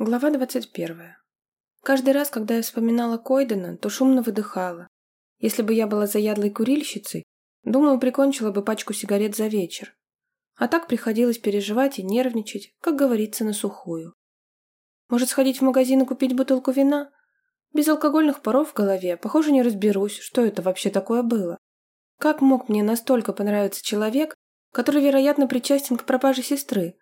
Глава 21. Каждый раз, когда я вспоминала Койдена, то шумно выдыхала. Если бы я была заядлой курильщицей, думаю, прикончила бы пачку сигарет за вечер. А так приходилось переживать и нервничать, как говорится, на сухую. Может, сходить в магазин и купить бутылку вина? Без алкогольных паров в голове, похоже, не разберусь, что это вообще такое было. Как мог мне настолько понравиться человек, который, вероятно, причастен к пропаже сестры?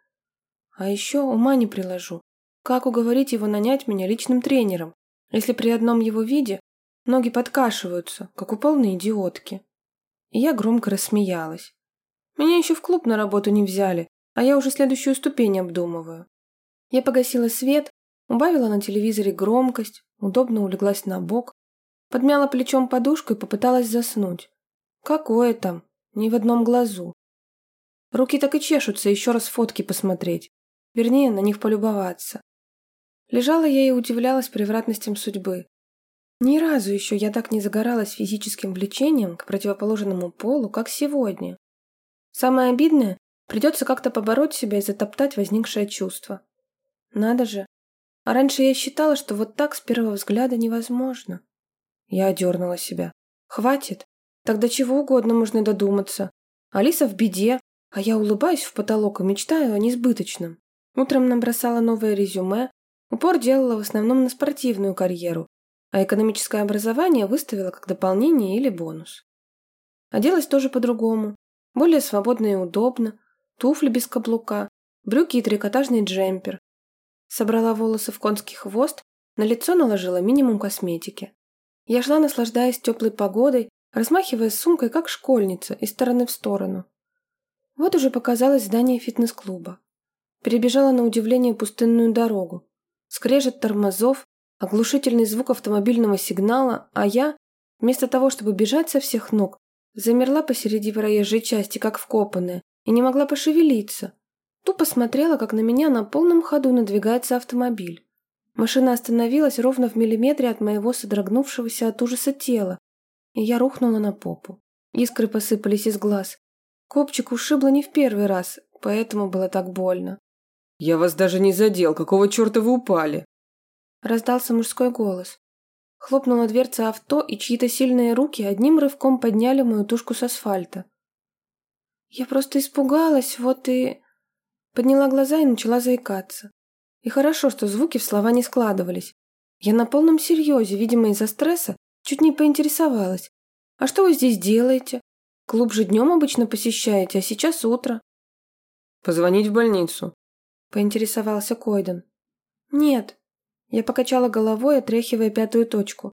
А еще ума не приложу. Как уговорить его нанять меня личным тренером, если при одном его виде ноги подкашиваются, как у полной идиотки? И я громко рассмеялась. Меня еще в клуб на работу не взяли, а я уже следующую ступень обдумываю. Я погасила свет, убавила на телевизоре громкость, удобно улеглась на бок, подмяла плечом подушку и попыталась заснуть. Какое там? Ни в одном глазу. Руки так и чешутся еще раз фотки посмотреть. Вернее, на них полюбоваться. Лежала я и удивлялась превратностям судьбы. Ни разу еще я так не загоралась физическим влечением к противоположному полу, как сегодня. Самое обидное, придется как-то побороть себя и затоптать возникшее чувство. Надо же. А раньше я считала, что вот так с первого взгляда невозможно. Я одернула себя. Хватит. Тогда чего угодно можно додуматься. Алиса в беде, а я улыбаюсь в потолок и мечтаю о несбыточном. Утром набросала новое резюме, Упор делала в основном на спортивную карьеру, а экономическое образование выставила как дополнение или бонус. Оделась тоже по-другому, более свободно и удобно, туфли без каблука, брюки и трикотажный джемпер. Собрала волосы в конский хвост, на лицо наложила минимум косметики. Я шла, наслаждаясь теплой погодой, размахивая сумкой, как школьница, из стороны в сторону. Вот уже показалось здание фитнес-клуба. Перебежала на удивление пустынную дорогу скрежет тормозов, оглушительный звук автомобильного сигнала, а я, вместо того, чтобы бежать со всех ног, замерла посреди проезжей части, как вкопанная, и не могла пошевелиться. Тупо смотрела, как на меня на полном ходу надвигается автомобиль. Машина остановилась ровно в миллиметре от моего содрогнувшегося от ужаса тела, и я рухнула на попу. Искры посыпались из глаз. Копчик ушибло не в первый раз, поэтому было так больно. «Я вас даже не задел. Какого черта вы упали?» Раздался мужской голос. Хлопнула дверца авто, и чьи-то сильные руки одним рывком подняли мою тушку с асфальта. Я просто испугалась, вот и... Подняла глаза и начала заикаться. И хорошо, что звуки в слова не складывались. Я на полном серьезе, видимо, из-за стресса, чуть не поинтересовалась. «А что вы здесь делаете? Клуб же днем обычно посещаете, а сейчас утро». «Позвонить в больницу», поинтересовался Койден. «Нет». Я покачала головой, отряхивая пятую точку.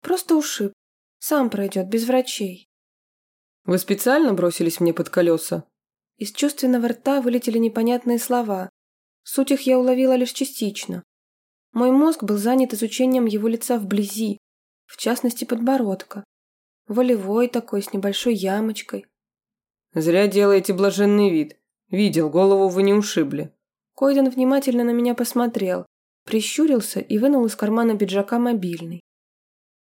«Просто ушиб. Сам пройдет, без врачей». «Вы специально бросились мне под колеса?» Из чувственного рта вылетели непонятные слова. Суть их я уловила лишь частично. Мой мозг был занят изучением его лица вблизи, в частности подбородка. Волевой такой, с небольшой ямочкой. «Зря делаете блаженный вид. Видел, голову вы не ушибли». Койден внимательно на меня посмотрел, прищурился и вынул из кармана пиджака мобильный.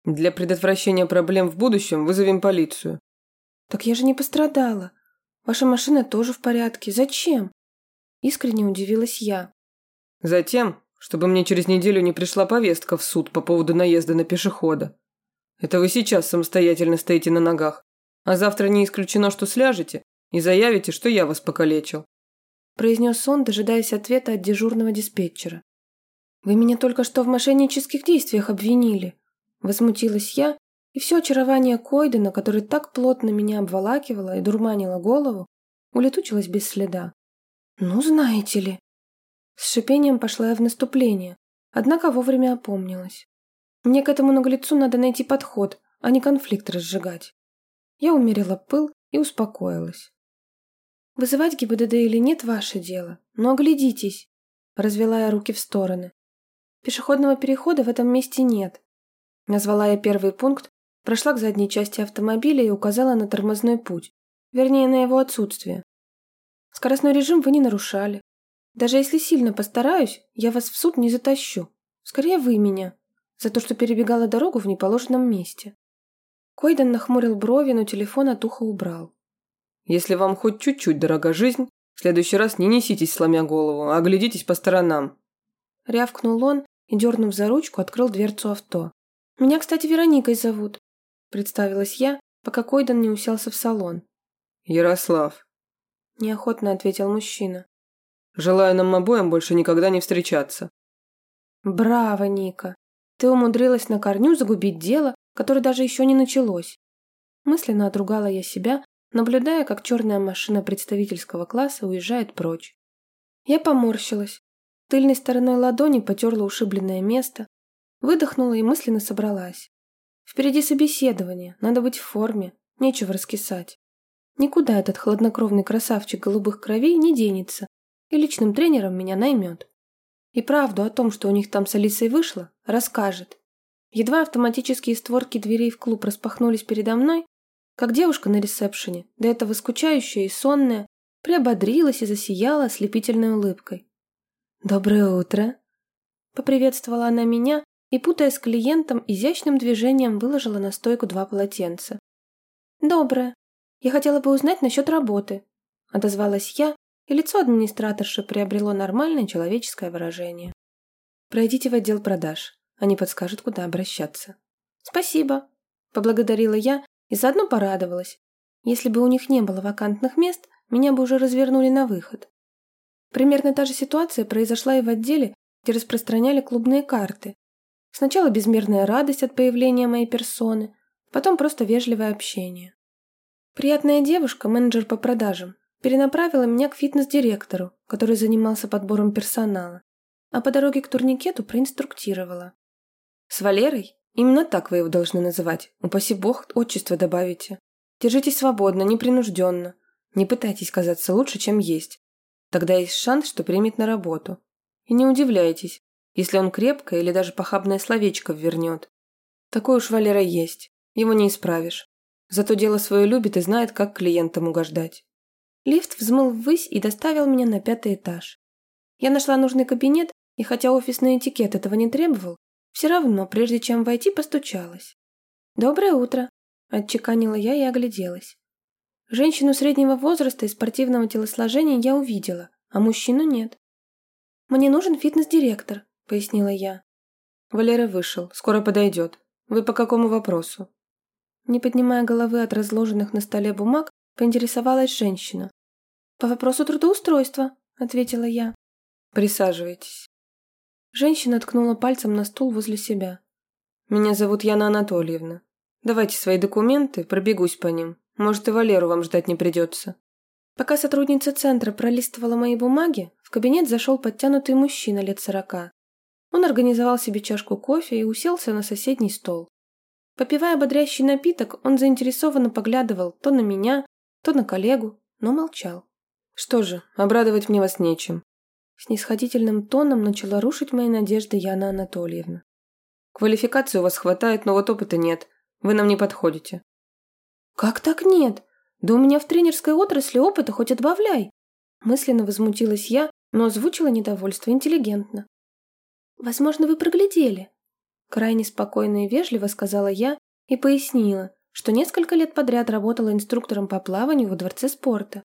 «Для предотвращения проблем в будущем вызовем полицию». «Так я же не пострадала. Ваша машина тоже в порядке. Зачем?» Искренне удивилась я. «Затем, чтобы мне через неделю не пришла повестка в суд по поводу наезда на пешехода. Это вы сейчас самостоятельно стоите на ногах, а завтра не исключено, что сляжете и заявите, что я вас покалечил произнес он, дожидаясь ответа от дежурного диспетчера. «Вы меня только что в мошеннических действиях обвинили», возмутилась я, и все очарование Койдена, который так плотно меня обволакивало и дурманило голову, улетучилось без следа. «Ну, знаете ли...» С шипением пошла я в наступление, однако вовремя опомнилась. Мне к этому наглецу надо найти подход, а не конфликт разжигать. Я умерила пыл и успокоилась. Вызывать ГИБДД или нет – ваше дело. Но оглядитесь, развела я руки в стороны. Пешеходного перехода в этом месте нет. Назвала я первый пункт, прошла к задней части автомобиля и указала на тормозной путь, вернее, на его отсутствие. Скоростной режим вы не нарушали. Даже если сильно постараюсь, я вас в суд не затащу. Скорее вы меня, за то, что перебегала дорогу в неположенном месте. Койден нахмурил брови, но телефон от уха убрал. Если вам хоть чуть-чуть дорога жизнь, в следующий раз не неситесь, сломя голову, а глядитесь по сторонам». Рявкнул он и, дернув за ручку, открыл дверцу авто. «Меня, кстати, Вероникой зовут», – представилась я, пока Койдан не уселся в салон. «Ярослав», – неохотно ответил мужчина. «Желаю нам обоим больше никогда не встречаться». «Браво, Ника! Ты умудрилась на корню загубить дело, которое даже еще не началось». Мысленно отругала я себя, наблюдая, как черная машина представительского класса уезжает прочь. Я поморщилась. Тыльной стороной ладони потерла ушибленное место, выдохнула и мысленно собралась. Впереди собеседование, надо быть в форме, нечего раскисать. Никуда этот хладнокровный красавчик голубых кровей не денется и личным тренером меня наймет. И правду о том, что у них там с Алисой вышло, расскажет. Едва автоматические створки дверей в клуб распахнулись передо мной, как девушка на ресепшене, до этого скучающая и сонная, приободрилась и засияла ослепительной улыбкой. «Доброе утро!» Поприветствовала она меня и, путая с клиентом, изящным движением выложила на стойку два полотенца. «Доброе. Я хотела бы узнать насчет работы», – отозвалась я, и лицо администраторши приобрело нормальное человеческое выражение. «Пройдите в отдел продаж. Они подскажут, куда обращаться». «Спасибо», – поблагодарила я и заодно порадовалась. Если бы у них не было вакантных мест, меня бы уже развернули на выход. Примерно та же ситуация произошла и в отделе, где распространяли клубные карты. Сначала безмерная радость от появления моей персоны, потом просто вежливое общение. Приятная девушка, менеджер по продажам, перенаправила меня к фитнес-директору, который занимался подбором персонала, а по дороге к турникету проинструктировала. «С Валерой? Именно так вы его должны называть. Упаси бог, отчество добавите. Держитесь свободно, непринужденно. Не пытайтесь казаться лучше, чем есть. Тогда есть шанс, что примет на работу. И не удивляйтесь, если он крепкое или даже похабное словечко вернет. Такой уж Валера есть, его не исправишь. Зато дело свое любит и знает, как клиентам угождать. Лифт взмыл ввысь и доставил меня на пятый этаж. Я нашла нужный кабинет, и хотя офисный этикет этого не требовал, все равно, прежде чем войти, постучалась. «Доброе утро», – отчеканила я и огляделась. Женщину среднего возраста и спортивного телосложения я увидела, а мужчину нет. «Мне нужен фитнес-директор», — пояснила я. Валера вышел, скоро подойдет. Вы по какому вопросу? Не поднимая головы от разложенных на столе бумаг, поинтересовалась женщина. «По вопросу трудоустройства», — ответила я. «Присаживайтесь». Женщина ткнула пальцем на стул возле себя. «Меня зовут Яна Анатольевна. Давайте свои документы, пробегусь по ним. Может, и Валеру вам ждать не придется». Пока сотрудница центра пролистывала мои бумаги, в кабинет зашел подтянутый мужчина лет сорока. Он организовал себе чашку кофе и уселся на соседний стол. Попивая бодрящий напиток, он заинтересованно поглядывал то на меня, то на коллегу, но молчал. «Что же, обрадовать мне вас нечем». Снисходительным тоном начала рушить мои надежды Яна Анатольевна. «Квалификации у вас хватает, но вот опыта нет. Вы нам не подходите. «Как так нет? Да у меня в тренерской отрасли опыта хоть отбавляй!» Мысленно возмутилась я, но озвучила недовольство интеллигентно. «Возможно, вы проглядели?» Крайне спокойно и вежливо сказала я и пояснила, что несколько лет подряд работала инструктором по плаванию во дворце спорта.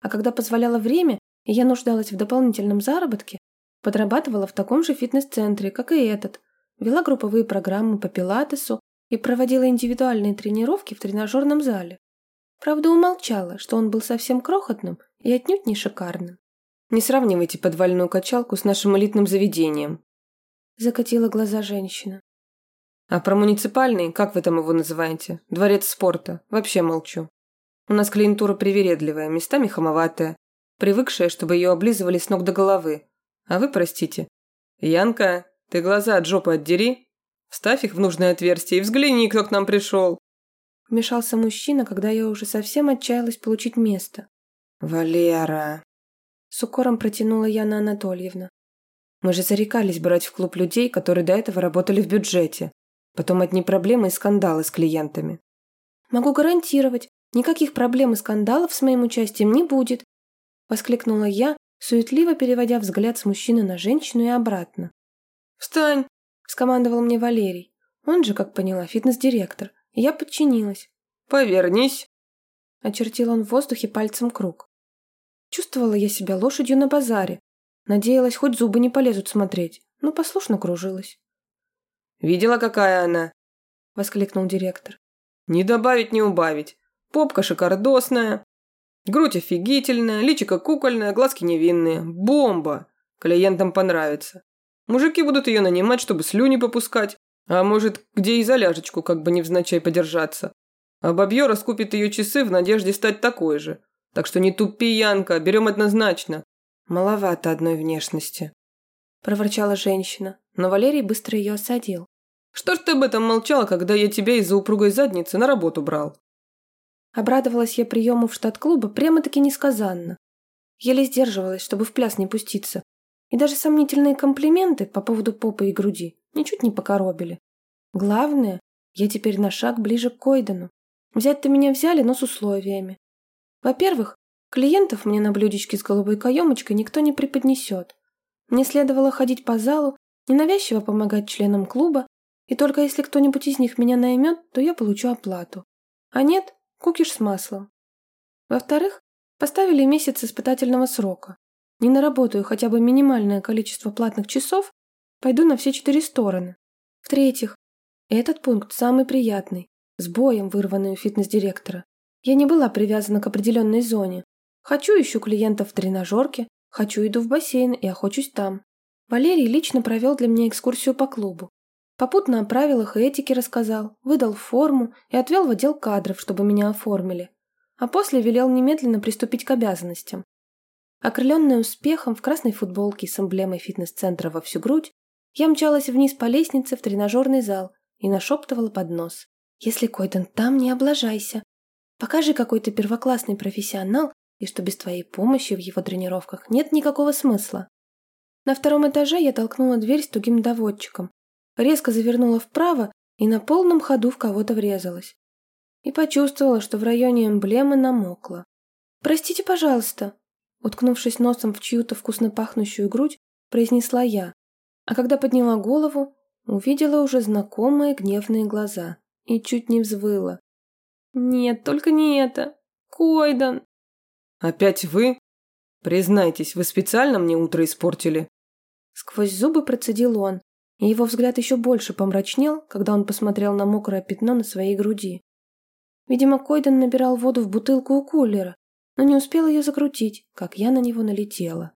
А когда позволяло время, и я нуждалась в дополнительном заработке, подрабатывала в таком же фитнес-центре, как и этот, вела групповые программы по пилатесу и проводила индивидуальные тренировки в тренажерном зале. Правда, умолчала, что он был совсем крохотным и отнюдь не шикарным. «Не сравнивайте подвальную качалку с нашим элитным заведением», закатила глаза женщина. «А про муниципальный, как вы там его называете, дворец спорта, вообще молчу. У нас клиентура привередливая, местами хамоватая, привыкшая, чтобы ее облизывали с ног до головы. А вы, простите. Янка, ты глаза от жопы отдери, Вставь их в нужное отверстие и взгляни, кто к нам пришел!» Вмешался мужчина, когда я уже совсем отчаялась получить место. «Валера!» С укором протянула Яна Анатольевна. «Мы же зарекались брать в клуб людей, которые до этого работали в бюджете. Потом одни проблемы и скандалы с клиентами». «Могу гарантировать, никаких проблем и скандалов с моим участием не будет», воскликнула я, суетливо переводя взгляд с мужчины на женщину и обратно. «Встань!» скомандовал мне Валерий. Он же, как поняла, фитнес-директор. Я подчинилась. «Повернись!» Очертил он в воздухе пальцем круг. Чувствовала я себя лошадью на базаре. Надеялась, хоть зубы не полезут смотреть. но послушно кружилась. «Видела, какая она?» – воскликнул директор. «Не добавить, не убавить. Попка шикардосная, грудь офигительная, личико кукольное, глазки невинные. Бомба! Клиентам понравится. Мужики будут ее нанимать, чтобы слюни попускать, а может, где и заляжечку как бы невзначай подержаться. А бабье раскупит ее часы в надежде стать такой же. Так что не тупи, Янка, берем однозначно. Маловато одной внешности. Проворчала женщина, но Валерий быстро ее осадил. Что ж ты об этом молчала, когда я тебя из-за упругой задницы на работу брал? Обрадовалась я приему в штат-клуба прямо-таки несказанно. Еле сдерживалась, чтобы в пляс не пуститься. И даже сомнительные комплименты по поводу попы и груди ничуть не покоробили. Главное, я теперь на шаг ближе к Койдену. Взять-то меня взяли, но с условиями. Во-первых, клиентов мне на блюдечке с голубой каемочкой никто не преподнесет. Мне следовало ходить по залу, ненавязчиво помогать членам клуба, и только если кто-нибудь из них меня наймет, то я получу оплату. А нет, кукиш с маслом. Во-вторых, поставили месяц испытательного срока. Не наработаю хотя бы минимальное количество платных часов, пойду на все четыре стороны. В-третьих, этот пункт самый приятный с боем вырванной у фитнес-директора. Я не была привязана к определенной зоне. Хочу ищу клиентов в тренажерке, хочу иду в бассейн и охочусь там. Валерий лично провел для меня экскурсию по клубу. Попутно о правилах и этике рассказал, выдал форму и отвел в отдел кадров, чтобы меня оформили. А после велел немедленно приступить к обязанностям. Окрыленная успехом в красной футболке с эмблемой фитнес-центра во всю грудь, я мчалась вниз по лестнице в тренажерный зал и нашептывала под нос. Если Койден там, не облажайся. Покажи, какой ты первоклассный профессионал, и что без твоей помощи в его тренировках нет никакого смысла. На втором этаже я толкнула дверь с тугим доводчиком, резко завернула вправо и на полном ходу в кого-то врезалась. И почувствовала, что в районе эмблемы намокла. «Простите, пожалуйста», уткнувшись носом в чью-то вкусно пахнущую грудь, произнесла я, а когда подняла голову, увидела уже знакомые гневные глаза и чуть не взвыла. «Нет, только не это! Койдан!» «Опять вы? Признайтесь, вы специально мне утро испортили?» Сквозь зубы процедил он, и его взгляд еще больше помрачнел, когда он посмотрел на мокрое пятно на своей груди. Видимо, Койден набирал воду в бутылку у кулера, но не успел ее закрутить, как я на него налетела.